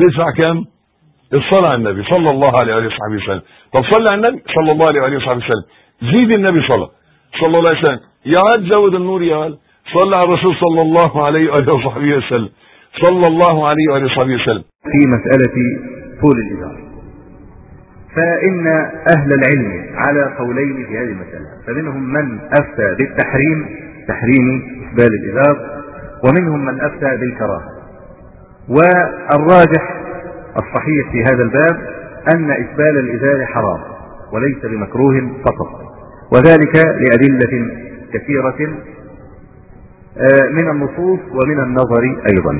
تدفع كام؟ الصلاة على النبي صلى الله عليه وآله وصحبه وسلم. طب صلى على النبي صلى الله عليه وآله وصحبه وسلم. زيد النبي صلى صلى الله عليه وسلم. يا واد زود النور يا واد صلى على الرسول صلى الله عليه وآله وصحبه وسلم. صلى الله عليه وآله وصحبه وسلم. في مسألة طول الإزار فإن أهل العلم على قولين في هذه المسألة. فمنهم من أفتى بالتحريم تحريم إسبال الإزار ومنهم من أفتى بالكراهة. والراجح الصحيح في هذا الباب أن إسبال الإزار حرام وليس بمكروه فقط وذلك لأدلة كثيرة آه، من النصوص ومن النظر أيضا.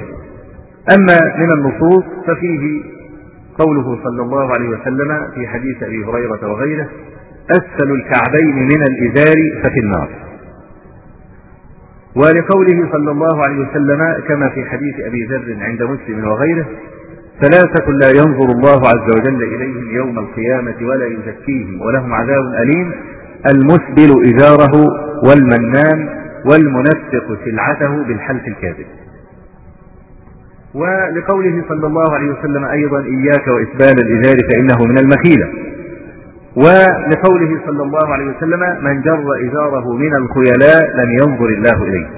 أما من النصوص ففيه قوله صلى الله عليه وسلم في حديث أبي هريرة وغيره أسفل الكعبين من الإزار ففي النار. ولقوله صلى الله عليه وسلم كما في حديث أبي ذر عند مسلم وغيره ثلاثة لا ينظر الله عز وجل إليهم يوم القيامة ولا يزكيهم ولهم عذاب أليم المسبل إزاره والمنان والمنفق سلعته بالحلف الكاذب. ولقوله صلى الله عليه وسلم أيضا إياك وإسبال الإزار فإنه من المخيلة. ولقوله صلى الله عليه وسلم من جر إزاره من الخيلاء لم ينظر الله إليه.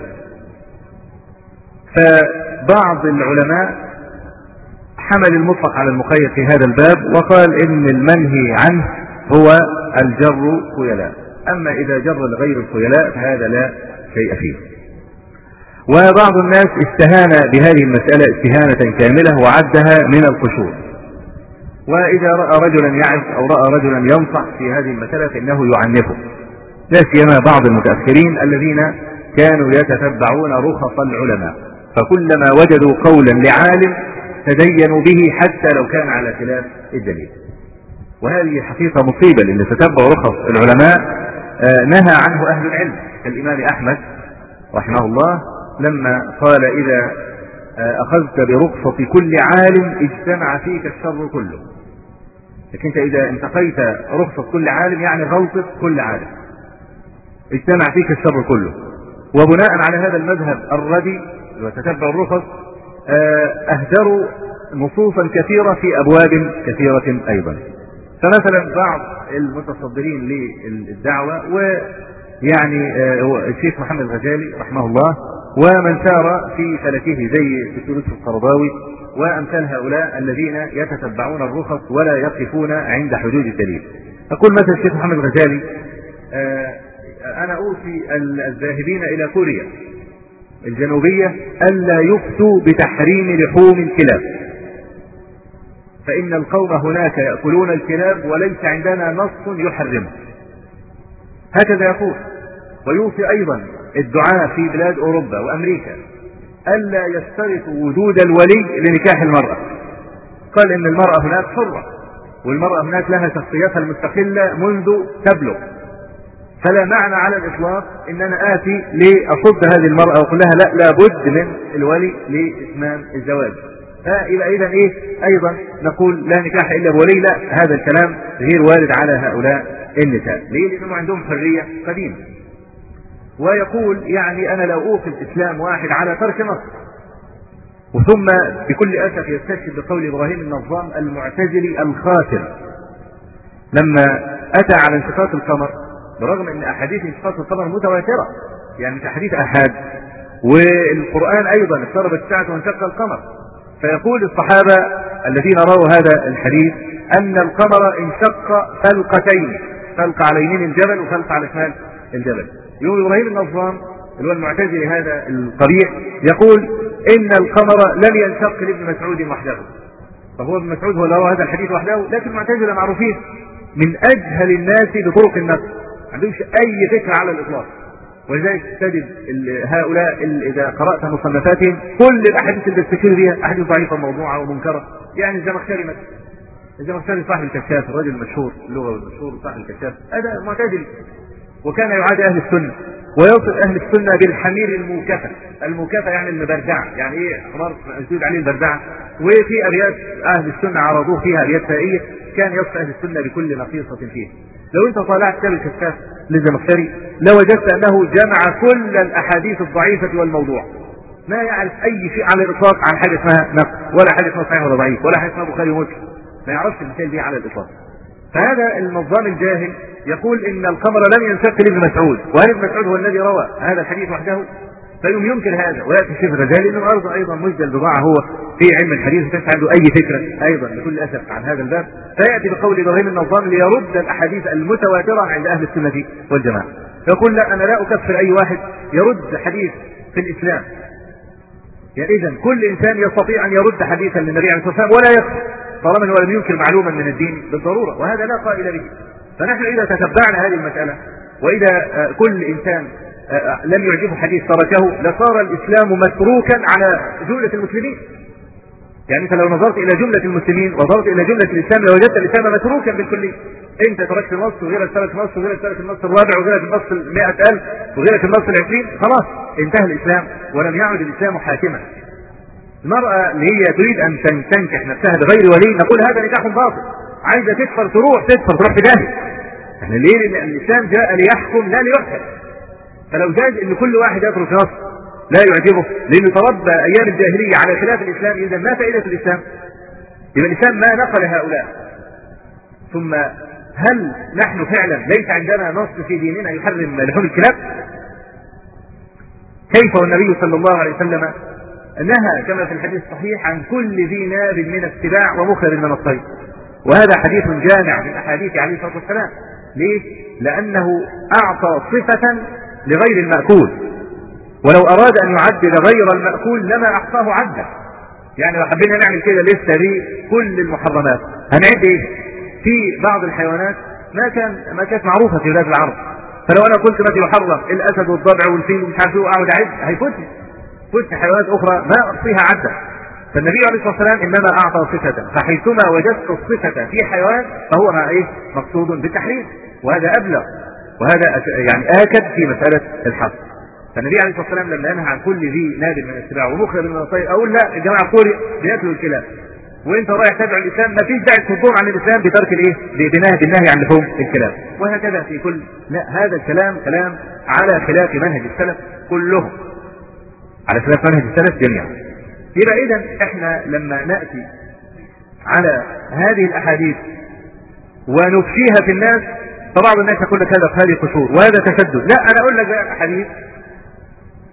فبعض العلماء حمل المطلق على المقيد في هذا الباب وقال إن المنهي عنه هو الجر خيلاء. أما إذا جر لغير الخيلاء فهذا لا شيء فيه. وبعض الناس استهان بهذه المسألة استهانة كاملة وعدها من القشور. وإذا رأى رجلا يعز أو رأى رجلا ينصح في هذه المسألة فإنه يعنفه. لا سيما بعض المتأخرين الذين كانوا يتتبعون رخص العلماء. فكلما وجدوا قولا لعالم تدينوا به حتى لو كان على خلاف الدليل. وهذه حقيقة مصيبة لأن تتبع رخص العلماء آه، نهى عنه أهل العلم. كالإمام أحمد رحمه الله لما قال إذا أخذت برخصة كل عالم اجتمع فيك الشر كله. لكن أنت إذا انتقيت رخصة كل عالم يعني غلطة كل عالم. اجتمع فيك الشر كله. وبناء على هذا المذهب الردي وتتبع الرخص آه، أهدروا نصوصا كثيرة في أبواب كثيرة أيضا. فمثلا بعض المتصدرين للدعوة ويعني آه، الشيخ محمد الغزالي رحمه الله ومن سار في فلكه زي الدكتور القرضاوي وأمثال هؤلاء الذين يتتبعون الرخص ولا يقفون عند حدود الدليل. أقول مثلا الشيخ محمد الغزالي آه، أنا أوصي الذاهبين إلى كوريا الجنوبية ألا يفتوا بتحريم لحوم الكلاب. فإن القوم هناك يأكلون الكلاب وليس عندنا نص يحرمه. هكذا يقول ويوصي أيضا الدعاء في بلاد أوروبا وأمريكا ألا يشترطوا وجود الولي لنكاح المرأة. قال إن المرأة هناك حرة والمرأة هناك لها شخصيتها المستقلة منذ تبلغ. فلا معنى على الإطلاق إن أنا آتي لأصد هذه المرأة وأقول لها لا لابد من الولي لإتمام الزواج. فيبقى إذا إيه؟ أيضا نقول لا نكاح إلا بولي لا هذا الكلام غير وارد على هؤلاء النساء. ليه؟ لأنهم عندهم حرية قديمة. ويقول يعني أنا لو أوصي الإسلام واحد على ترك نص وثم بكل أسف يستشهد بقول إبراهيم النظام المعتزلي الخاسر لما أتى على انشقاق القمر برغم أن أحاديث انشقاق القمر متواترة يعني مش احاديث أحاد والقرآن أيضا اقتربت الساعة وانشق القمر. فيقول الصحابة الذين رووا هذا الحديث أن القمر انشق فلقتين فلق على يمين الجبل وفلق على شمال الجبل. يقول إبراهيم النظام اللي هو المعتزلي هذا القبيح يقول إن القمر لم ينشق لابن مسعود وحده. فهو ابن مسعود هو اللي هذا الحديث وحده؟ لكن المعتزلة معروفين من أجهل الناس بطرق النقل عندهمش أي فكرة على الإطلاق. ولذلك تجد هؤلاء إذا قرأت مصنفاتهم كل الأحاديث اللي بتشير بها أحاديث ضعيفة موضوعه ومنكرة. يعني الزمخشري مثلا الزمخشري صاحب الكشاف الرجل المشهور اللغة المشهور صاحب الكشاف. هذا معتدل وكان يعادي أهل السنة ويوصف أهل السنة بالحمير الموكفة. الموكفة يعني المبردعه يعني إيه؟ حمار مسدود عليه البردعه وفي ابيات أهل السنة عرضوه فيها ابيات فائية. كان يوصف أهل السنة بكل نقيصة فيه. لو أنت طالعت كتاب الكشاف للزمخشري لوجدت أنه جمع كل الأحاديث الضعيفة والموضوع. ما يعرف أي شيء على الإطلاق عن حاجة اسمها نقص ولا حاجة اسمها صحيح ولا ضعيف ولا حاجة اسمها بخاري ومسلم. ما يعرفش المثال دي على الإطلاق. فهذا النظام الجاهل يقول إن القمر لم ينشق لابن مسعود وهل ابن مسعود هو الذي روى هذا الحديث وحده؟ فيوم ينكر هذا ويأتي الشيخ الغزالي إنه برضه أيضا مجدل البضاعه هو في علم الحديث ليس عنده أي فكرة أيضا بكل أسف عن هذا الباب. فيأتي بقول إبراهيم النظام ليرد الأحاديث المتواترة عند أهل السنة والجماعة. يقول لا أنا لا أكفر أي واحد يرد حديث في الإسلام. يعني اذا كل إنسان يستطيع أن يرد حديثا للنبي عليه الصلاة والسلام ولا يكفر. طالما هو لم ينكر معلوما من الدين بالضرورة وهذا لا قائل به. فنحن إذا تتبعنا هذه المسألة وإذا كل إنسان لم يعجبه حديث تركه لصار الإسلام متروكا على جملة المسلمين. يعني انت لو نظرت إلى جملة المسلمين ونظرت إلى جملة الإسلام لوجدت الإسلام متروكا بالكلية. انت تركت النص وغيرك ترك النص وغيرك ترك النص الرابع وغيرك النص المائة ألف وغيرك النص العشرين خلاص انتهى الإسلام ولم يعد الإسلام حاكما. المرأة اللي هي تريد أن تنكح نفسها بغير ولي نقول هذا نكاح باطل. عايزة تكفر تروح تكفر تروح تجاهل إحنا ليه؟ لأن الاسلام جاء ليحكم لا ليحكم. فلو جاز إن كل واحد يترك نص لا يعجبه لأنه تربى أيام الجاهلية على خلاف الإسلام إذا ما فائدة الإسلام؟ يبقى الإسلام ما نقل هؤلاء. ثم هل نحن فعلا ليس عندنا نص في ديننا يحرم لحوم الكلاب؟ كيف والنبي صلى الله عليه وسلم نهى كما في الحديث الصحيح عن كل ذي ناب من السباع ومخر من الطير. وهذا حديث جامع من أحاديث عليه الصلاة والسلام. ليه؟ لأنه أعطى صفة لغير المأكول. ولو أراد أن يعدل غير المأكول لما أحصاه عدا يعني لو حبينا نعمل كده لسه لكل المحرمات. هنعد إيه؟ في بعض الحيوانات ما كان ما كانت معروفة في بلاد العرب. فلو أنا قلت مثلا يحرم الأسد والضبع والفيل ومش عارف إيه وأقعد أعد هيفوتني. فوتني حيوانات أخرى ما احصيها عدا فالنبي عليه الصلاة والسلام إنما أعطى صفه فحيثما وجدت الصفه في حيوان فهو ما إيه؟ مقصود بالتحريم. وهذا أبلغ. وهذا يعني آكد في مسألة الحظ فالنبي عليه الصلاة والسلام لما ينهى عن كل ذي ناد من السباع ومخرج من الطير أقول لا الجماعة الكوري بيأكلوا الكلاب. وانت رايح تدعو الإسلام ما فيش داعي تصدون عن الإسلام بترك الإيه؟ بنهي بالنهي عن لحوم الكلاب. وهكذا في كل لا هذا الكلام كلام على خلاف منهج السلف كلهم. على خلاف منهج السلف جميعا يبقى إذا إحنا لما نأتي على هذه الأحاديث ونفشيها في الناس فبعض الناس يقول لك هذا هذه قصور وهذا تشدد. لا أنا أقول لك حديث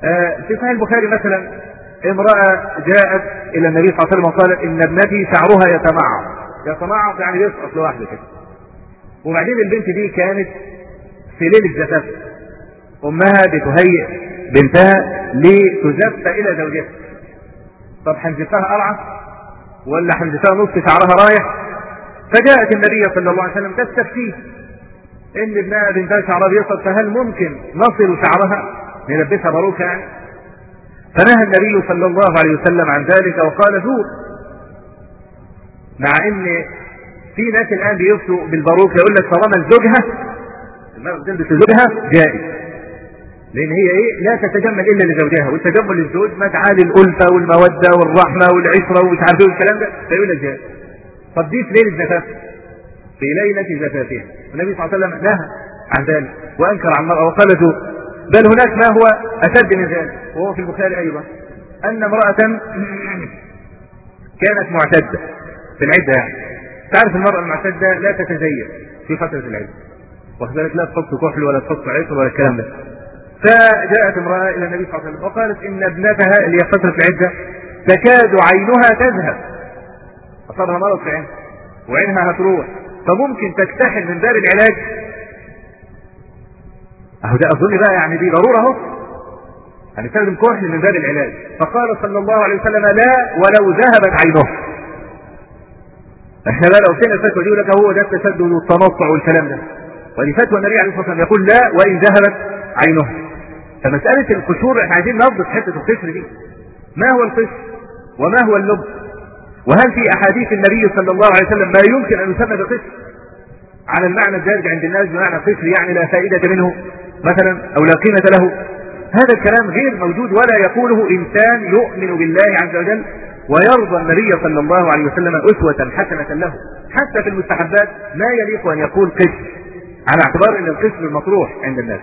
آه في صحيح البخاري مثلا امرأة جاءت إلى النبي صلى الله عليه وسلم وقالت إن ابنتي شعرها يتمعر. يتمعر يعني يسقط لوحده كده. وبعدين البنت دي كانت في ليلة زفاف. أمها بتهيئ بنتها لتزف إلى زوجها. طب حنزفها قرعة ولا حنزفها نص شعرها رايح؟ فجاءت النبي صلى الله عليه وسلم تستفتيه إن ابنها بنتها شعرها بيسقط فهل ممكن نصل شعرها؟ نلبسها باروكه يعني. فنهى النبي صلى الله عليه وسلم عن ذلك وقال زور مع إن في ناس الآن بيفتوا بالباروكة يقول لك طالما المرأة تلبس لزوجها جائز. لأن هي إيه؟ لا تتجمل إلا لزوجها. والتجمل للزوج ما تعالي الألفة والمودة والرحمة والعشرة ومش عارف إيه والكلام ده. فيقول لك جائز طب دي في ليله زفاف في ليلة زفافها النبي صلى الله عليه وسلم نهى عن ذلك وأنكر عن المراه وقال زور بل هناك ما هو أشد من ذلك. وهو في البخاري أيضا. أن امرأة كانت معتدة في العدة يعني. تعرف المرأة المعتدة لا تتزين في فترة العدة. واخد بالك لا تحط كحل ولا تحط عطر ولا الكلام ده. فجاءت امرأة إلى النبي صلى الله عليه وسلم وقالت إن ابنتها اللي هي فترة العدة تكاد عينها تذهب. أصابها مرض في عينها وعينها هتروح. فممكن تكتحل من باب العلاج. أهو ده أظن بقى يعني دي ضرورة أهو. هنستخدم كحل من باب العلاج. فقال صلى الله عليه وسلم لا ولو ذهبت عينه. إحنا بقى لو سمعنا الفتوى دي لك هو ده التشدد والتنطع والكلام ده. ودي فتوى النبي عليه الصلاة والسلام يقول لا وإن ذهبت عينه. فمساله القشور إحنا عايزين نضبط حتة القشر دي. ما هو القشر؟ وما هو اللب؟ وهل في أحاديث النبي صلى الله عليه وسلم ما يمكن أن يسمى بقشر؟ على المعنى الدارج عند الناس بمعنى قشر يعني لا فائدة منه مثلا أو لا قيمة له. هذا الكلام غير موجود ولا يقوله إنسان يؤمن بالله عز وجل ويرضى النبي صلى الله عليه وسلم أسوة حسنة له. حتى في المستحبات ما يليق أن يقول قشر على اعتبار أن القشر مطروح عند الناس.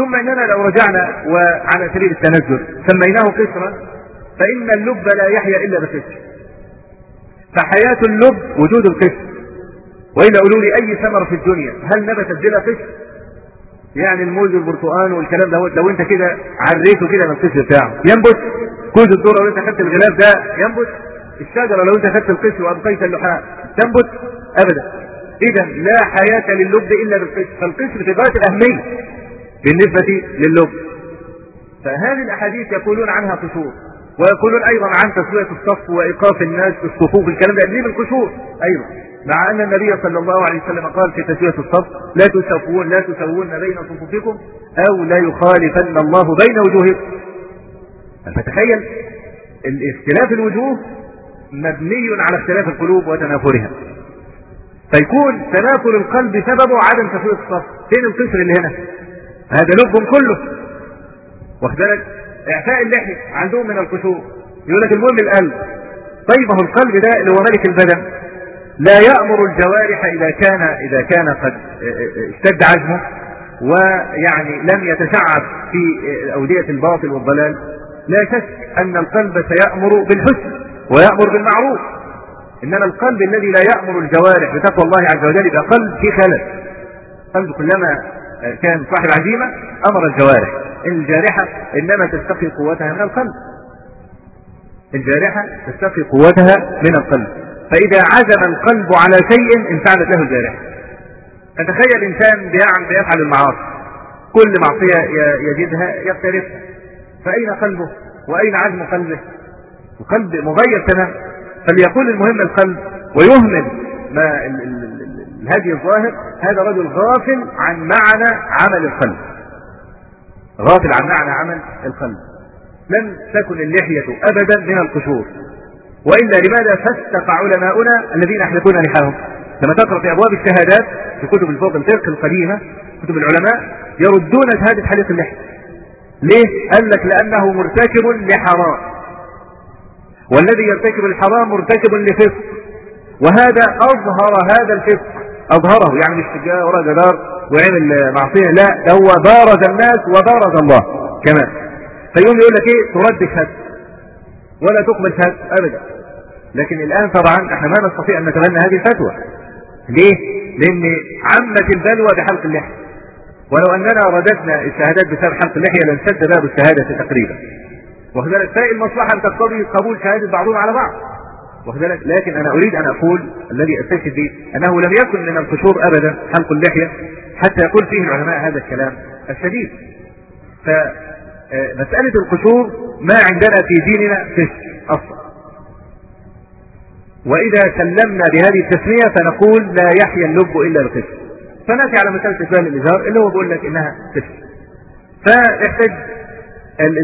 ثم إننا لو رجعنا وعلى سبيل التنزل سميناه قشرا فإن اللب لا يحيا إلا بقشر فحياة اللب وجود القشر والا قولوا لي أي ثمره في الدنيا هل نبتت بلا قشر يعني الموز والبرتقال والكلام ده لو أنت كده عريته كده من القشر بتاعه. ينبت؟ كوز الذرة لو أنت خدت الغلاف ده ينبت؟ الشجرة لو أنت خدت القشر وأبقيت اللحاء تنبت؟ ابدا. اذا لا حياة للب إلا بالقشر فالقشر في غاية الأهمية. بالنسبة للب فهذه الأحاديث يقولون عنها قشور ويقولون أيضا عن تسوية الصف وإيقاف الناس في الصفوف الكلام ده. من القشور أيضا. مع أن النبي صلى الله عليه وسلم قال في تسوية الصف لا تسوون لا تسوون بين صفوفكم أو لا يخالفن الله بين وجوهكم. فتخيل اختلاف الوجوه مبني على اختلاف القلوب وتنافرها. فيكون تنافر القلب سببه عدم تسوية الصف. فين القشر اللي هنا؟ هذا لب كله. واخد بالك؟ اعفاء اللحيه عندهم من القشور يقول لك المهم القلب طيب هو القلب ده اللي هو ملك البدن. لا يأمر الجوارح إذا كان إذا كان قد اشتد عزمه ويعني لم يتشعب في أودية الباطل والضلال. لا شك أن القلب سيأمر بالحسن ويأمر بالمعروف. إنما القلب الذي لا يأمر الجوارح بتقوى الله عز وجل يبقى قلب في خلل. قلب كلما كان صاحب عزيمة أمر الجوارح. الجارحة إنما تستقي قوتها من القلب. الجارحة تستقي قوتها من القلب. فإذا عزم القلب على شيء انفعلت له الجارحة. فتخيل إنسان بيفعل المعاصي. كل معصية يجدها يقترفها فأين قلبه؟ وأين عزم قلبه؟ القلب مغير تماما. فليقول المهم القلب ويهمل ما الهدي الظاهر هذا رجل غافل عن معنى عمل القلب. غافل عن معنى عمل القلب. لم تكن اللحية أبدا من القشور. وإلا لماذا فسق علماؤنا الذين يحلقون لحاهم؟ لما تقرأ في أبواب الشهادات في كتب الفوق الفقه القديمة كتب العلماء يردون شهادة حليق اللحية. ليه؟ قال لك لأنه مرتكب لحرام. والذي يرتكب الحرام مرتكب لفسق. وهذا أظهر هذا الفسق. أظهره يعني مش جاء وراء جدار وعمل معصية لا ده هو بارز الناس وبارز الله كمان. فيقوم يقول لك إيه؟ ترد شهادة ولا تقبل شهادة أبدا. لكن الآن طبعا إحنا ما نستطيع أن نتبنى هذه الفتوى. ليه؟ لأن عمت البلوى بحلق اللحية. ولو أننا رددنا الشهادات بسبب حلق اللحية لانسد باب الشهادة تقريبا. وكذلك فائل المصلحة أن تقتضي قبول شهادة بعضهم على بعض. وكذلك لكن أنا أريد أن أقول الذي أستشهد به أنه لم يكن من القشور أبدا حلق اللحية حتى يقول فيه العلماء هذا الكلام الشديد. فمسألة القشور ما عندنا في ديننا فسق أصلا. وإذا سلمنا بهذه التسمية فنقول لا يحيا اللب إلا القسم فنأتي على مسألة إسلام الإزار اللي هو بيقول لك إنها قسم فيحتج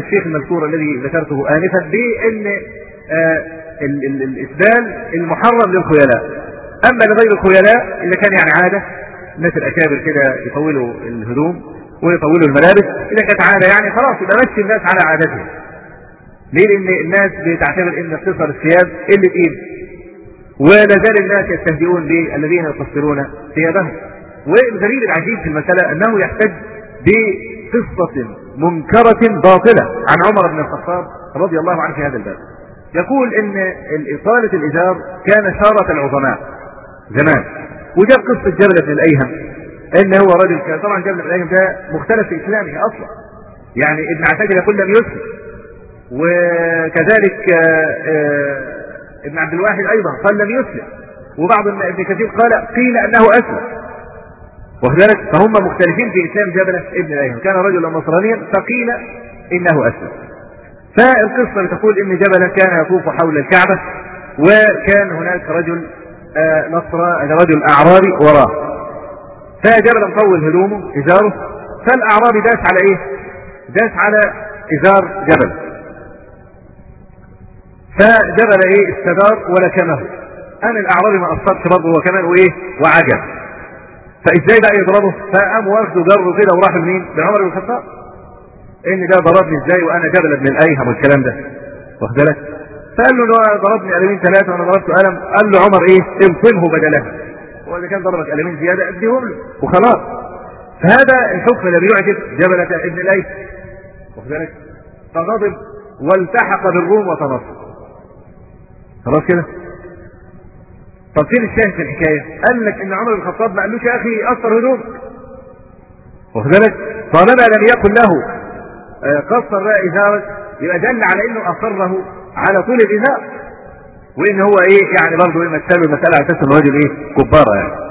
الشيخ المذكور الذي ذكرته آنفا بأن آه الإسبال المحرم للخيلاء. أما لغير الخيلاء إذا كان يعني عادة الناس الأكابر كده يطولوا الهدوم ويطولوا الملابس إذا كانت عادة يعني خلاص يبقى مشي الناس على عادتهم. ليه؟ لأن الناس بتعتبر أن قصر الثياب قلة قيمة ولا زال الناس يستهزئون بالذين يقصرون ثيابهم والغريب العجيب في المسألة أنه يحتج بقصة منكرة باطلة عن عمر بن الخطاب رضي الله عنه في هذا الباب. يقول إن إطالة الإزار كان شارة العظماء زمان. وجاب قصة جبل بن الأيهم إن هو رجل كان طبعا جبل بن الأيهم ده مختلف في إسلامه أصلا. يعني ابن عساكر يقول لم يسلم وكذلك آآ آآ ابن عبد الواحد أيضا قال لم يسلم وبعض ابن كثير قال قيل أنه أسلم. وكذلك فهم مختلفين في إسلام جبلة ابن الأيهم. كان رجلا نصرانيا فقيل إنه أسلم. فالقصة بتقول إن جبلة كان يطوف حول الكعبة وكان هناك رجل آه نصر رجل أعرابي وراه. فجبل مطول هدومه إزاره. فالأعرابي داس على إيه؟ داس على إزار جبل. فجبل إيه؟ استدار ولكمه قام الاعرابي ما قصرش برضه هو كمان وايه وعجب. فإزاي بقى يضربه؟ فقام واخده جره كده وراح لمين؟ لعمر بن الخطاب. إن ده ضربني إزاي وأنا جبل ابن الأيهم والكلام ده؟ واخد بالك؟ فقال له ده ضربني قلمين ثلاثة وأنا ضربته قلم قال له عمر إيه؟ انصمه بدلها هو إذا كان ضربك قلمين زيادة أديهم له. وخلاص. فهذا الحكم الذي يعجب جبلة ابن ليث واخد بالك؟ فغضب والتحق بالروم وتنصر. خلاص كده؟ طب فين الشاهد في الحكاية؟ قال لك إن عمر بن الخطاب ما قالوش يا أخي اثر هدومك. واخد بالك؟ طالما لم يكن له. قصر بقى ازارك يبقى دل على إنه أصره على طول الإزار وإن هو إيه يعني برضه إيه مثله المساله على أساس الرجل إيه كباره يعني.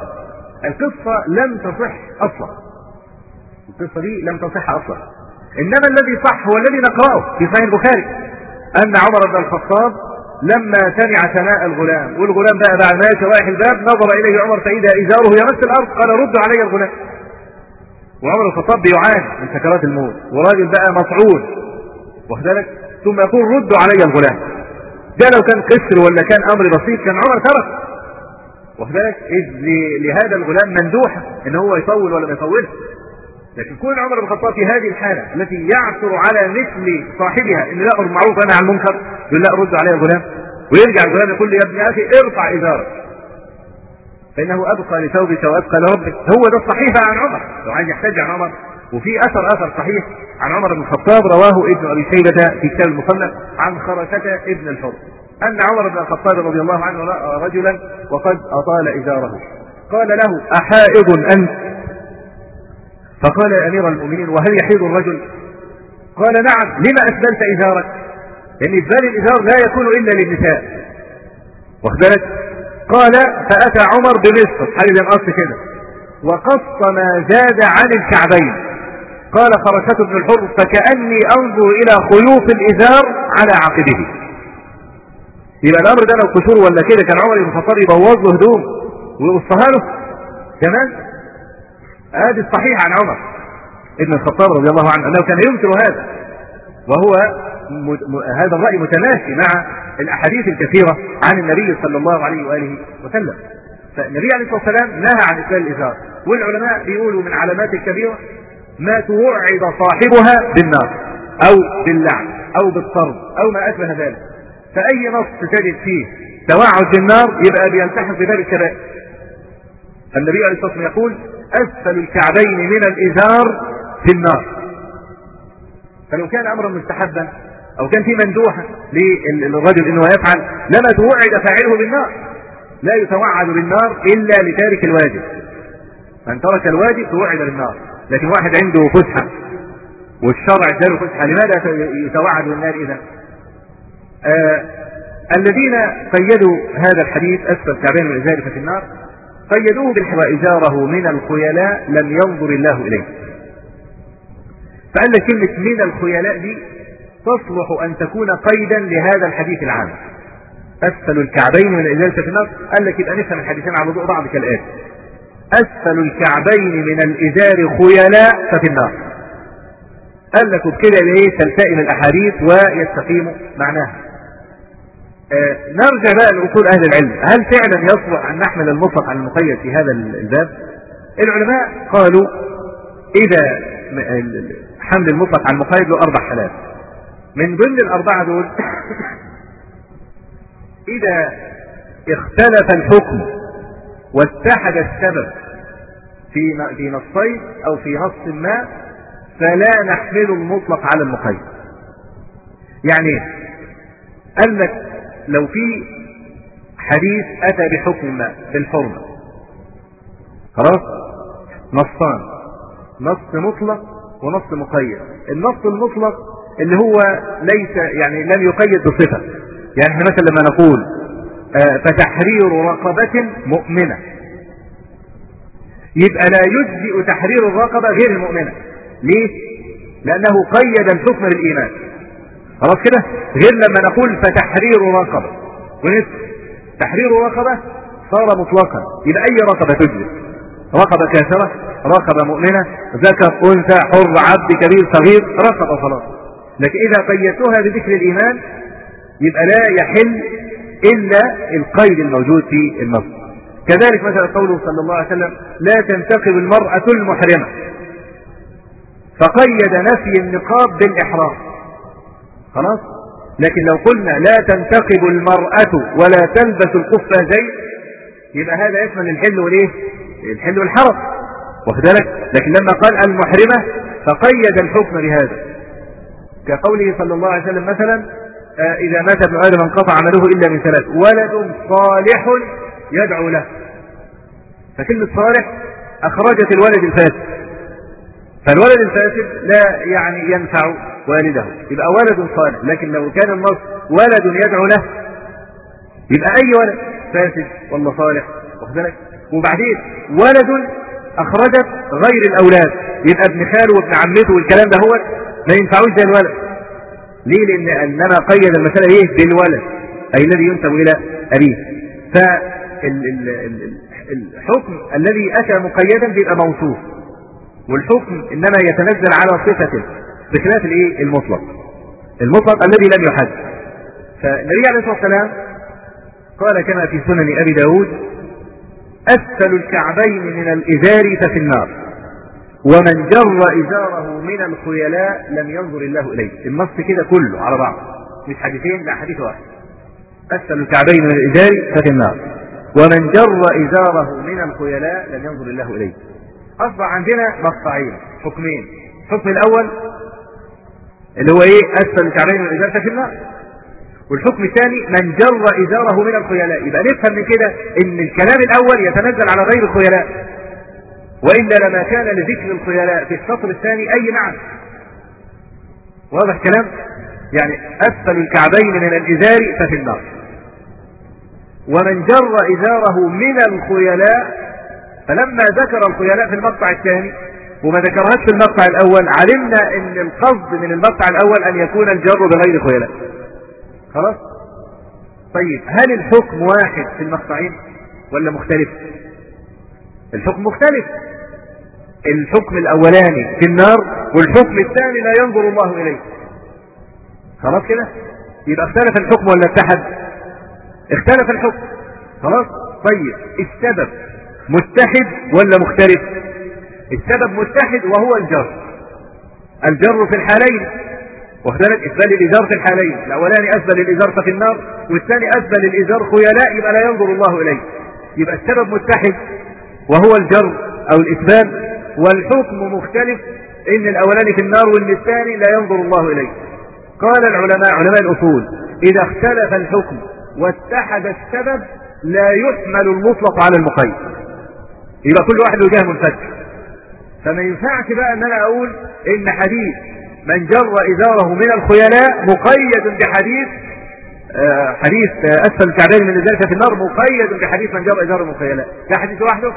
القصة لم تصح أصلا. القصة دي لم تصح أصلا. إنما الذي صح هو الذي نقرأه في صحيح البخاري أن عمر بن الخطاب لما سمع ثناء الغلام والغلام بقى بعد ما شوائح الباب نظر إليه عمر فاذا إزاره يمس الأرض قال ردوا علي الغلام. وعمر الخطاب بيعاني من سكرات الموت وراجل بقى واخد بالك؟ ثم يقول ردوا علي الغلام. ده لو كان قسر ولا كان أمر بسيط كان عمر ترك. واخد بالك؟ إذ لهذا الغلام مندوحه إن هو يطول ولا ما يطولش. لكن كون عمر بن الخطاب في هذه الحالة التي يعثر على مثل صاحبها إن لا أمر معروف وأنا عن المنكر يقول لا رد علي الغلام. ويرجع الغلام يقول لي يا ابن أخي ارفع إزارك. فإنه أبقى لثوبك وأبقى لربك. هو ده الصحيح عن عمر. لو عايز يحتج عن عمر. وفي أثر أثر صحيح عن عمر بن الخطاب رواه ابن أبي شيبة في كتاب المصنف عن خرسه ابن الحر. أن عمر بن الخطاب رضي الله عنه رأى رجلا وقد أطال إزاره. قال له أحائض أنت؟ فقال يا أمير المؤمنين وهل يحيض الرجل؟ قال نعم. لما اسبلت إزارك؟ لأن اسبال الإزار لا يكون إلا للنساء. واخد بالك قال فأتى عمر بمصر. حاجة زي القص كده؟ وقص ما زاد عن الكعبين. قال خرشة بن الحر فكأني أنظر إلى خيوط الإزار على عقبه. يبقى الأمر ده لو قشور ولا كده؟ كان عمر بن الخطاب يبوظ له هدوم ويقصها له. تمام؟ هذا الصحيح عن عمر ابن الخطاب رضي الله عنه أنه كان ينكر هذا. وهو هذا الرأي متماشي مع الأحاديث الكثيرة عن النبي صلى الله عليه وآله وسلم. فالنبي عليه الصلاة والسلام نهى عن اسبال الإزار. والعلماء بيقولوا من علامات الكبيرة ما توعد صاحبها بالنار أو باللعن أو بالطرد أو ما أشبه ذلك. فأي نص تجد فيه توعد بالنار يبقى بيلتحق بباب الكبائر النبي عليه الصلاة والسلام يقول أسفل الكعبين من الإزار في النار. فلو كان أمرا مستحبا أو كان في مندوحة للرجل أنه يفعل لما توعد فاعله بالنار. لا يتوعد بالنار إلا لتارك الواجب. من ترك الواجب توعد بالنار. لكن واحد عنده فسحة والشرع اداله فسحة لماذا يتوعد بالنار إذا؟ آه الذين قيدوا هذا الحديث أسفل كعبين من الإزار في النار قيدوه بالحواء إزاره من الخيلاء لم ينظر الله إليه. فقال لك كلمة من الخيلاء دي تصلح أن تكون قيدا لهذا الحديث العام. أسفل الكعبين من الإزالة في النار قال لك يبقى نفهم الحديثين على ضوء بعض كالآتي. أسفل الكعبين من الإزار خيلاء ففي النار. قال لك بكده إيه تلتئم الأحاديث ويستقيم معناها. آه، نرجع بقى لأصول أهل العلم. هل فعلا يصلح أن نحمل المطلق على المقيد في هذا الباب؟ العلماء قالوا إذا حمل المطلق على المقيد له أربع حالات. من ضمن الأربعة دول إذا اختلف الحكم واتحد السبب في في نصين أو في نص ما فلا نحمل المطلق على المقيد. يعني قال لك لو في حديث أتى بحكم ما بالحرمة. خلاص؟ نصان. نص مطلق ونص مقيد. النص المطلق اللي هو ليس يعني لم يقيد بصفة. يعني إحنا مثلا لما نقول آه فتحرير رقبة مؤمنة. يبقى لا يجزئ تحرير الرقبة غير المؤمنة. ليه؟ لأنه قيد الحكم بالإيمان خلاص كده؟ غير لما نقول فتحرير رقبة. ونصف تحرير رقبة صار مطلقا. يبقى أي رقبة تجلس رقبة كافرة رقبة مؤمنة ذكر أنثى حر عبد كبير صغير رقبة خلاص. لكن إذا قيدتها بذكر الإيمان يبقى لا يحل إلا القيد الموجود في النص كذلك مثلا قوله صلى الله عليه وسلم لا تنتقب المرأة المحرمة. فقيد نفي النقاب بالإحرام. خلاص؟ لكن لو قلنا لا تنتقب المرأة ولا تلبس القفازين يبقى هذا يشمل الحل والإيه؟ الحل والحرم. واخد بالك؟ لكن لما قال المحرمة فقيد الحكم بهذا. كقوله صلى الله عليه وسلم مثلا آه، إذا مات ابن آدم انقطع عمله إلا من ثلاث ولد صالح يدعو له. فكلمة صالح أخرجت الولد الفاسد. فالولد الفاسد لا يعني ينفع والده. يبقى ولد صالح لكن لو كان النص ولد يدعو له يبقى أي ولد؟ فاسد ولا صالح واخد بالك؟ وبعدين ولد أخرجت غير الأولاد. يبقى ابن خاله وابن عمته والكلام ده هو ما ينفعوش زي الولد. ليه؟ لأن أنما قيد المسألة إيه؟ بالولد. أي الذي ينسب إلى أبيه. فالحكم الذي أتى مقيدا بيبقى موصوف. والحكم إنما يتنزل على صفة بخلاف الإيه؟ المطلق. المطلق الذي لم يحد. فالنبي عليه الصلاة والسلام قال كما في سنن أبي داود أسفل الكعبين من الإزار ففي النار. ومن جر إزاره من الخيلاء لم ينظر الله إليه. النص كده كله على بعض. مش حديثين لا حديث واحد. أسفل الكعبين من الإزار ففي النار. ومن جر إزاره من الخيلاء لم ينظر الله إليه. أصبح عندنا مقطعين حكمين. الحكم الأول اللي هو إيه؟ أسفل الكعبين من الإزار ففي النار. والحكم الثاني من جر إزاره من الخيلاء. يبقى نفهم من كده إن الكلام الأول يتنزل على غير الخيلاء. وإلا لما كان لذكر الخيلاء في السطر الثاني أي معنى. واضح الكلام؟ يعني أسفل الكعبين من الإزار ففي النار. ومن جر إزاره من الخيلاء فلما ذكر الخيلاء في المقطع الثاني وما ذكرهاش في المقطع الأول علمنا أن القصد من المقطع الأول أن يكون الجر بغير خيلاء خلاص؟ طيب هل الحكم واحد في المقطعين ولا مختلف؟ الحكم مختلف. الحكم الأولاني في النار والحكم الثاني لا ينظر الله إليه. خلاص كده؟ يبقى اختلف الحكم ولا اتحد؟ اختلف الحكم. خلاص؟ طيب السبب متحد ولا مختلف؟ السبب متحد وهو الجر. الجر في الحالين. واختلف اسبال الإزار في الحالين. الأولاني أسبل الإزار في النار والثاني أسبل الإزار خيلاء يبقى لا ينظر الله إليه. يبقى السبب متحد وهو الجر أو الإسبال. والحكم مختلف إن الاولاني في النار وان الثاني لا ينظر الله إليه. قال العلماء علماء الأصول إذا اختلف الحكم واتحد السبب لا يحمل المطلق على المقيد. يبقى كل واحد له جهه منفتح فما ينفعش بقى إن أنا أقول إن حديث من جر إزاره من الخيلاء مقيد بحديث آه، حديث آه، أسفل الكعبين من ذلك في النار مقيد بحديث من جر إزاره من الخيلاء. ده حديث لوحده؟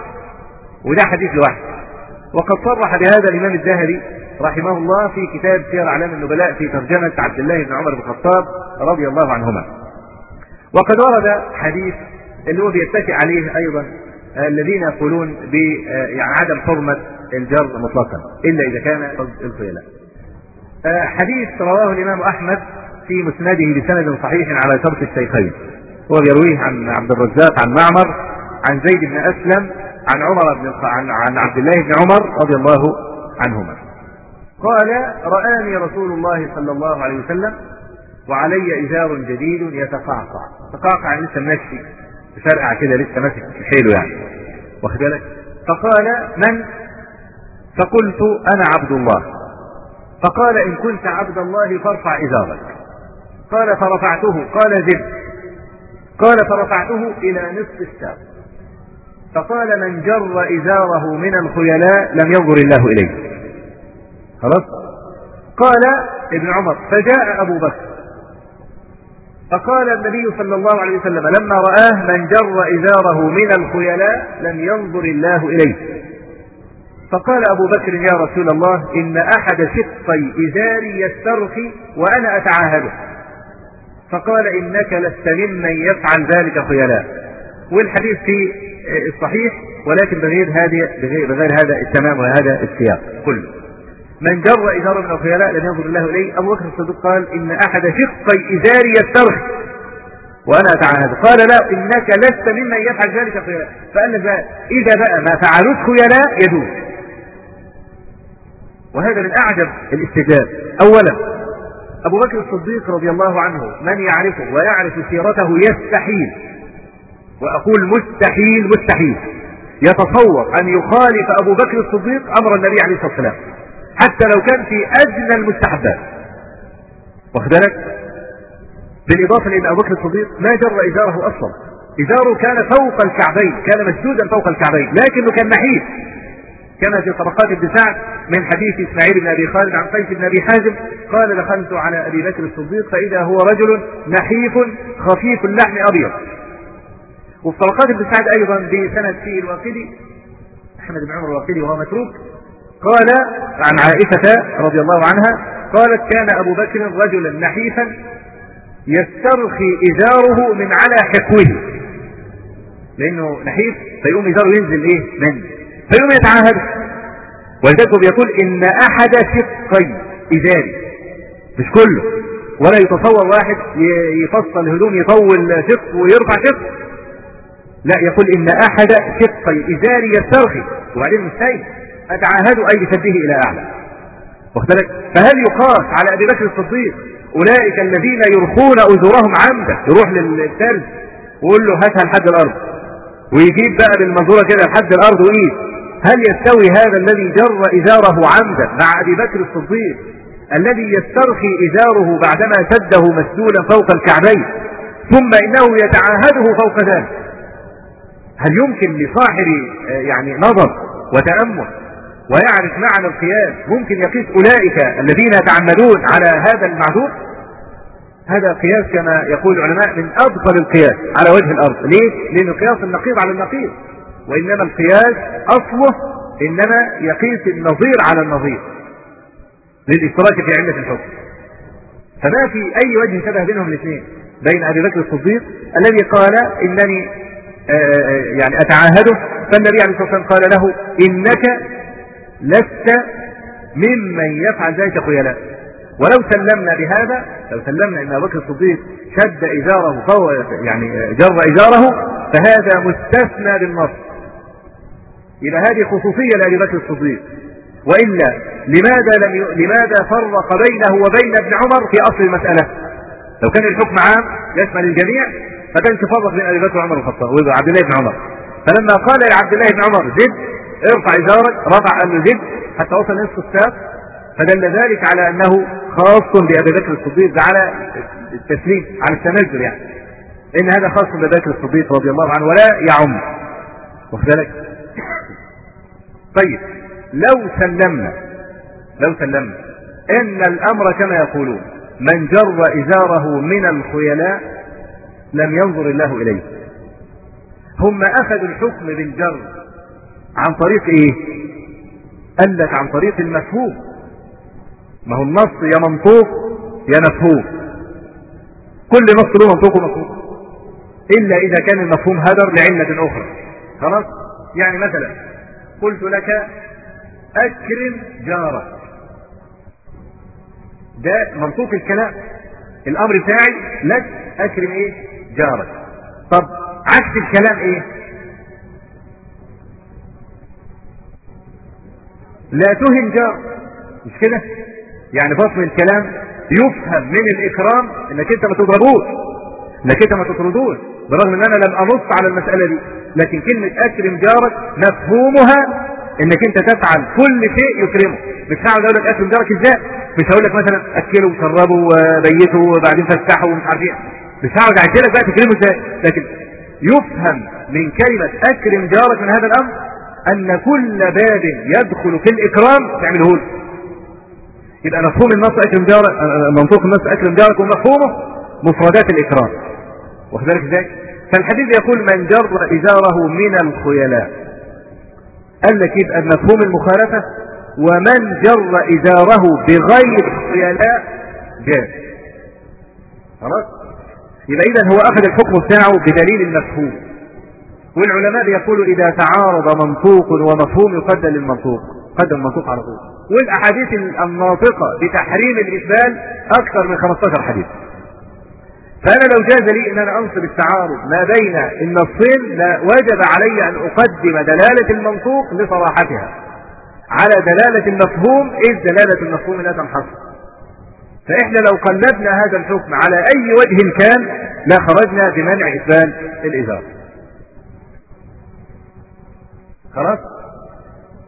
وده حديث لوحده. وقد صرح بهذا الإمام الذهبي رحمه الله في كتاب سير أعلام النبلاء في ترجمة عبد الله بن عمر بن الخطاب رضي الله عنهما. وقد ورد حديث اللي هو بيتكئ عليه أيضا الذين يقولون بعدم يعني حرمة الجر مطلقا إلا إذا كان الخيلاء آه، حديث رواه الإمام أحمد في مسنده بسند صحيح على شرط الشيخين. هو يرويه عن عبد الرزاق عن معمر عن زيد بن أسلم عن عمر بن عن, عن عبد الله بن عمر رضي الله عنهما. قال رآني رسول الله صلى الله عليه وسلم وعلي إزار جديد يتقعقع تقعقع لسه ماشي فرقع كده لسه ماسك حيله يعني. واخد بالك؟ فقال من؟ فقلت أنا عبد الله. فقال إن كنت عبد الله فارفع إزارك. قال فرفعته. قال زد. قال فرفعته إلى نصف الساق. فقال من جر إزاره من الخيلاء لم ينظر الله إليه. خلاص؟ قال ابن عمر فجاء أبو بكر. فقال النبي صلى الله عليه وسلم لما رآه من جر إزاره من الخيلاء لم ينظر الله إليه. فقال أبو بكر يا رسول الله إن أحد شقي إزاري يسترخي وأنا أتعاهده. فقال إنك لست ممن يفعل ذلك خيلاء. والحديث في الصحيح ولكن بغير هذه بغير, هذا التمام وهذا السياق. كله من جر إزار من الخيلاء لم ينظر الله إليه. أبو بكر الصديق قال إن أحد شقي إزاري يسترخي. وأنا أتعاهد قال لا إنك لست ممن يفعل ذلك خيلاء. فقال بقى إذا بقى ما فعلوه خيلاء يجوز وهذا من أعجب الاستجاب أولا أبو بكر الصديق رضي الله عنه من يعرفه ويعرف سيرته يستحيل. وأقول مستحيل مستحيل. يتصور أن يخالف أبو بكر الصديق أمر النبي عليه الصلاة والسلام حتى لو كان في أدنى المستحبات. واخد بالك؟ بالإضافة لأن أبو بكر الصديق ما جر إزاره أصلا. إزاره كان فوق الكعبين كان مشدودا فوق الكعبين لكنه كان نحيف كما في طبقات ابن سعد من حديث إسماعيل بن أبي خالد عن قيس بن أبي حازم قال دخلت على أبي بكر الصديق فإذا هو رجل نحيف خفيف اللحم أبيض. وفي طبقات ابن سعد أيضا بسند فيه الواقدي أحمد بن عمر الواقدي وهو متروك. قال عن عائشة رضي الله عنها قالت كان أبو بكر رجلا نحيفا يسترخي إزاره من على حكوه. لأنه نحيف فيقوم إزاره ينزل إيه؟ من. فيقوم يتعاهد. ولذلك بيقول إن أحد شقي إزاري. مش كله. ولا يتصور واحد يفصل هدوم يطول شق ويرفع شق. لا يقول إن أحد شقي إزاري يسترخي وبعدين مش سايب أتعاهد أي بشده إلى أعلى. واخد فهل يقاس على أبي بكر الصديق أولئك الذين يرخون أزورهم عمدا يروح للترز ويقول له هاتها لحد الأرض ويجيب بقى بالمنظورة كده لحد الأرض وإيه هل يستوي هذا الذي جر إزاره عمدا مع أبي بكر الصديق الذي يسترخي إزاره بعدما سده مسدولا فوق الكعبين ثم إنه يتعاهده فوق ذلك؟ هل يمكن لصاحب آه، يعني نظر وتأمل ويعرف معنى القياس ممكن يقيس أولئك الذين يتعمدون على هذا المعذور؟ هذا قياس كما يقول العلماء من أبطل القياس على وجه الأرض. ليه؟ لأن قياس النقيض على النقيض. وإنما القياس أصله إنما يقيس النظير على النظير للإشتراك في علة الحكم. فما في أي وجه شبه بينهم الاثنين بين أبي بكر الصديق الذي قال إنني يعني أتعاهده؟ فالنبي عليه الصلاة والسلام قال له إنك لست ممن يفعل ذلك خيلاء ولو سلمنا بهذا لو سلمنا إن أبو بكر الصديق شد إزاره فهو يعني جر إزاره فهذا مستثنى بالنص. يبقى هذه خصوصية لأبي بكر الصديق. وإلا لماذا لم ي... لماذا فرق بينه وبين ابن عمر في أصل المسألة؟ لو كان الحكم عام يشمل الجميع. فكان تفرق بين أبي بكر وعمر الخطاب وعبد الله بن عمر. فلما قال لعبد الله بن عمر زد ارفع إزارك رفع قال له زد حتى وصل نصف الساق فدل ذلك على أنه خاص بأبي بكر الصديق على التسليم على التنزل يعني. إن هذا خاص بأبي بكر الصديق رضي الله عنه ولا يعم. واخد بالك؟ طيب لو سلمنا لو سلمنا إن الأمر كما يقولون من جر إزاره من الخيلاء لم ينظر الله إليه. هم أخذوا الحكم بالجر عن طريق إيه؟ قال لك عن طريق المفهوم. ما هو النص يا منطوق يا مفهوم. كل نص له منطوق ومفهوم. إلا إذا كان المفهوم هدر لعلة أخرى. خلاص؟ يعني مثلا قلت لك أكرم جارك. ده منطوق الكلام. الأمر بتاعي لك أكرم إيه؟ جارك. طب عكس الكلام إيه؟ لا تهن جار. مش كده؟ يعني فصل الكلام يفهم من الإكرام إنك أنت ما تضربوش إنك أنت ما تطردوش برغم إن أنا لم أنص على المسألة دي. لكن كلمة أكرم جارك مفهومها إنك أنت تفعل كل شيء يكرمه. مش هقعد أقول لك أكرم جارك إزاي؟ مش هقول لك مثلا اكله وشربه وبيته وبعدين فسحه ومش عارف إيه. مش هقعد اعجلك بقى تكرمه إزاي لكن يفهم من كلمة أكرم جارك من هذا الأمر أن كل باب يدخل في الإكرام تعمله له. يبقى مفهوم النص أكرم جارك منطوق النص أكرم جارك ومفهومه مفردات الإكرام. واخد بالك إزاي؟ فالحديث يقول من جر إزاره من الخيلاء. قال لك يبقى مفهوم المخالفة ومن جر إزاره بغير خيلاء جاء. خلاص؟ يبقى إذا هو أخذ الحكم بتاعه بدليل المفهوم والعلماء بيقولوا إذا تعارض منطوق ومفهوم يقدم للمنطوق قدم المنطوق على طول. والأحاديث الناطقة بتحريم الإسبال أكثر من 15 حديث. فأنا لو جاز لي أن أنا أنصب التعارض ما بين النصين لوجب علي أن أقدم دلالة المنطوق لصراحتها. على دلالة المفهوم إذ دلالة المفهوم لا تنحصر. فإحنا لو قلبنا هذا الحكم على أي وجه كان لا خرجنا بمنع إسبال الإزار خلاص؟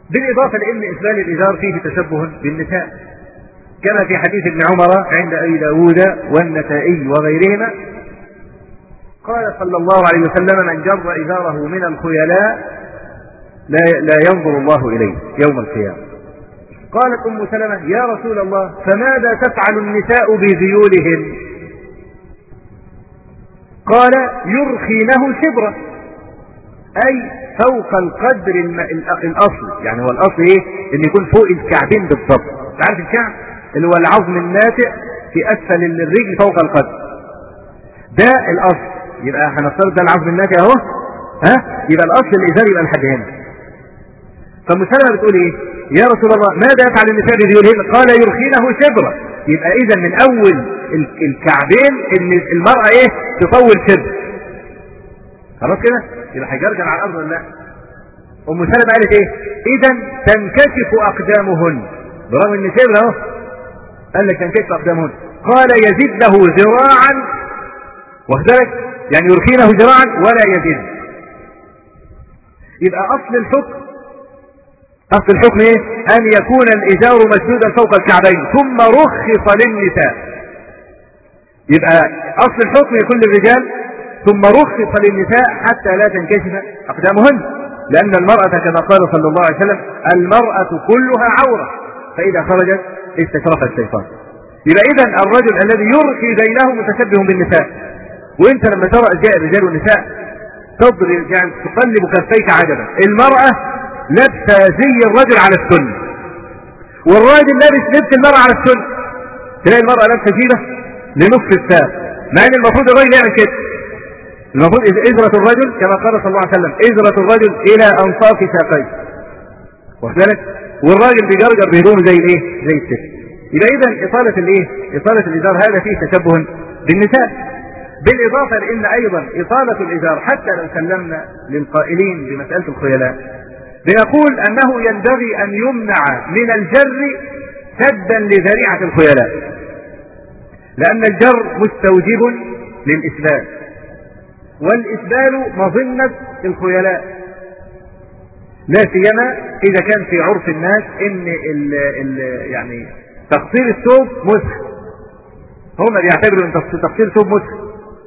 بالإضافة لأن إسبال الإزار فيه تشبه بالنساء. كما في حديث ابن عمر عند أبي داود والنسائي وغيرهما قال صلى الله عليه وسلم من جر إزاره من الخيلاء لا, لا ينظر الله إليه يوم القيامة. قالت أم سلمة يا رسول الله فماذا تفعل النساء بذيولهن قال يرخينه شبرا أي فوق القدر الأصل. يعني هو الأصل إيه؟ إن يكون فوق الكعبين بالضبط. عارف الكعب؟ اللي هو العظم الناتئ في أسفل الرجل فوق القدر. ده الأصل. يبقى هنفترض ده العظم الناتئ أهو. ها؟ يبقى الأصل الإزار يبقى لحد هنا. فمسلمة بتقول إيه؟ يا رسول الله ماذا يفعل النساء بذيولهن قال يرخينه شبرا. يبقى إذا من أول الكعبين إن المرأة إيه؟ تطول شبر. خلاص كده؟ يبقى هيجرجر على الأرض ولا لأ؟ أم سلمة قالت إيه؟ إذا تنكشف أقدامهن. برغم إن شبر أهو. قال لك تنكشف أقدامهن. قال يزيد له ذراعا. واخد يعني يرخينه ذراعا ولا يزيد. يبقى أصل الحكم أصل الحكم إيه؟ أن يكون الإزار مسدودا فوق الكعبين ثم رخص للنساء. يبقى أصل الحكم يكون للرجال ثم رخص للنساء حتى لا تنكشف. أقدامهن لأن المرأة كما قال صلى الله عليه وسلم المرأة كلها عورة فإذا خرجت استشرف الشيطان. يبقى إذا الرجل الذي يرخي ذيله متشبه بالنساء. وإنت لما ترى جاء الرجال والنساء تضرب يعني تقلب كفيك عجبا. المرأة لابسة زي الرجل على السنة. والراجل لابس لبس المرأة على السنة. تلاقي المرأة لابسة جيبة لنصف الساق. مع إن المفروض الراجل يعمل كده. المفروض إزرة الرجل كما قال صلى الله عليه وسلم إزرة الرجل إلى أنصاف ساقيه واخد بالك؟ والراجل بيجرجر بهدوم زي الإيه؟ زي الست. يبقى اذا اطاله الإيه؟ اطاله الإزار. هذا فيه تشبه بالنساء. بالإضافة لأن أيضا اطاله الإزار حتى لو سلمنا للقائلين بمسألة الخيلاء بنقول أنه ينبغي أن يمنع من الجر سدا لذريعة الخيلاء لأن الجر مستوجب للاسبال والاسبال مظنة الخيلاء لا سيما إذا كان في عرف الناس إن ال ال يعني تقصير الثوب مسخ هم بيعتبروا إن تقصير الثوب مسخ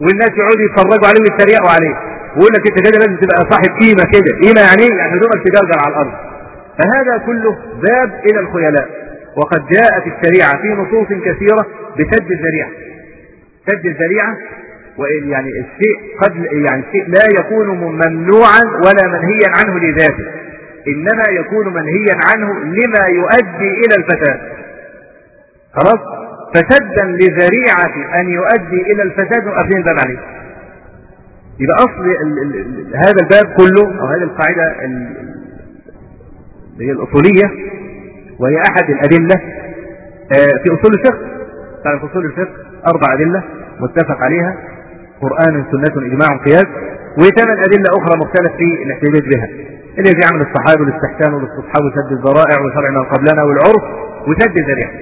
والناس يقعدوا يتفرجوا عليه ويتريقوا عليه. ويقول لك انت كده لازم تبقى صاحب قيمة كده. قيمة يعني إيه يعني هدومك تجرجر على الأرض. فهذا كله باب إلى الخيلاء. وقد جاءت الشريعة في نصوص كثيرة بسد الذريعة. سد الذريعة وإن يعني الشيء قد يعني الشيء لا يكون ممنوعا ولا منهيا عنه لذاته. إنما يكون منهيا عنه لما يؤدي إلى الفساد. خلاص؟ فسدا لذريعة أن يؤدي إلى الفساد. وأخذين الباب عليه يبقى أصل هذا الباب كله أو هذه القاعدة اللي هي الأصولية وهي أحد الأدلة آه، في أصول الفقه. تعرف أصول الفقه أربع أدلة متفق عليها قرآن سنة إجماع قياس وثمان أدلة أخرى مختلف في الاحتجاج بها. اللي في عمل الصحابة والاستحسان والاستصحاب وسد الذرائع وشرع ما قبلنا والعرف وسد الذريعة.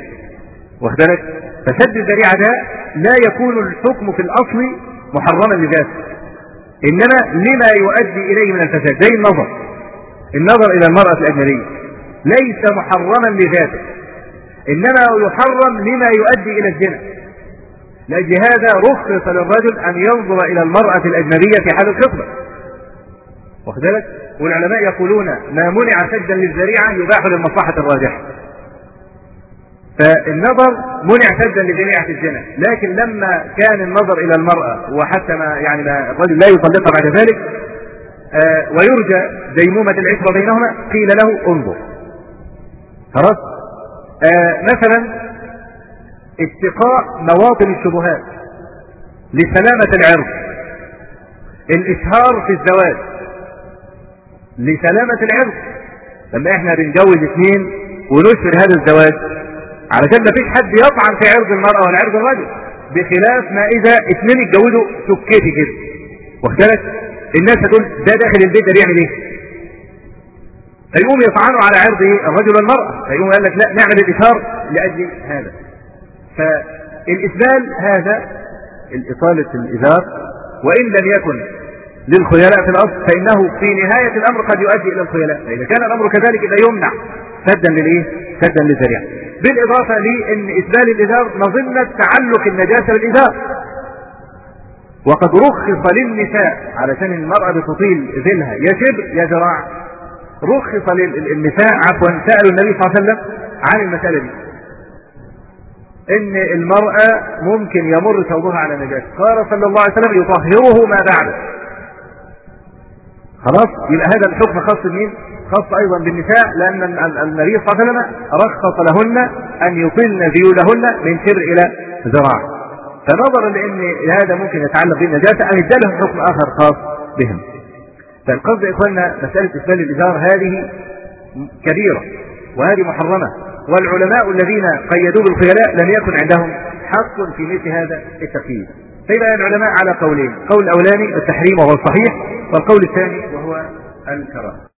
واخد بالك؟ فسد الذريعة ده لا يكون الحكم في الأصل محرما لذاته. إنما لما يؤدي إليه من الفساد زي النظر. النظر إلى المرأة الأجنبية. ليس محرما لذاته إنما يحرم لما يؤدي إلى الزنا. لأجل هذا رخص للرجل أن ينظر إلى المرأة الأجنبية في حال الخطبة. واخد بالك؟ والعلماء يقولون ما منع سدا للذريعة يباح للمصلحة الراجحة. فالنظر منع سدا لذريعة الزنا لكن لما كان النظر إلى المرأة وحتى ما يعني ما الرجل لا يطلقها بعد ذلك آه ويرجى ديمومة العشرة بينهما قيل له انظر. خلاص؟ آه مثلا اتقاء مواطن الشبهات لسلامة العرض. الإشهار في الزواج لسلامة العرض. لما إحنا بنجوز اثنين ونشهر هذا الزواج علشان ما فيش حد يطعن في عرض المرأة ولا عرض الرجل. بخلاف ما إذا اثنين اتجوزوا سكيتي كده. واخد الناس هتقول ده داخل البيت ده بيعمل إيه؟ فيقوم يطعنوا على عرض إيه؟ الرجل والمرأة. فيقوم قال لك لا نعمل الإشهار لأجل هذا. فالإسبال هذا الإطالة الإزار وإن لم يكن للخيلاء في الأصل فإنه في نهاية الأمر قد يؤدي إلى الخيلاء. فإذا كان الأمر كذلك إذا يمنع سدا للإيه؟ سدا للذريعة. بالإضافة لأن إسبال الإزار مظنة تعلق النجاسة بالإزار. وقد رخص للنساء علشان المرأة بتطيل ذلها يا شبر يا ذراع رخص للنساء عفوا. سألوا النبي صلى الله عليه وسلم عن المسألة دي. إن المرأة ممكن يمر ثوبها على نجاسة قال صلى الله عليه وسلم يطهره ما بعده. خلاص؟ يبقى هذا الحكم خاص بمين؟ خاص أيضا بالنساء لأن النبي صلى الله عليه وسلم رخص لهن أن يطلن ذيولهن من شبر إلى ذراع. فنظرا لأن هذا ممكن يتعلق بالنجاسة أن لهم حكم آخر خاص بهم. فالقصد يا إخواننا مسألة اسبال الإزار هذه كبيرة وهذه محرمة والعلماء الذين قيدوا بالخيلاء لم يكن عندهم حق في مثل هذا التقييد. فإذا العلماء على قولين قول الأولاني التحريم وهو الصحيح والقول الثاني وهو الكراهة.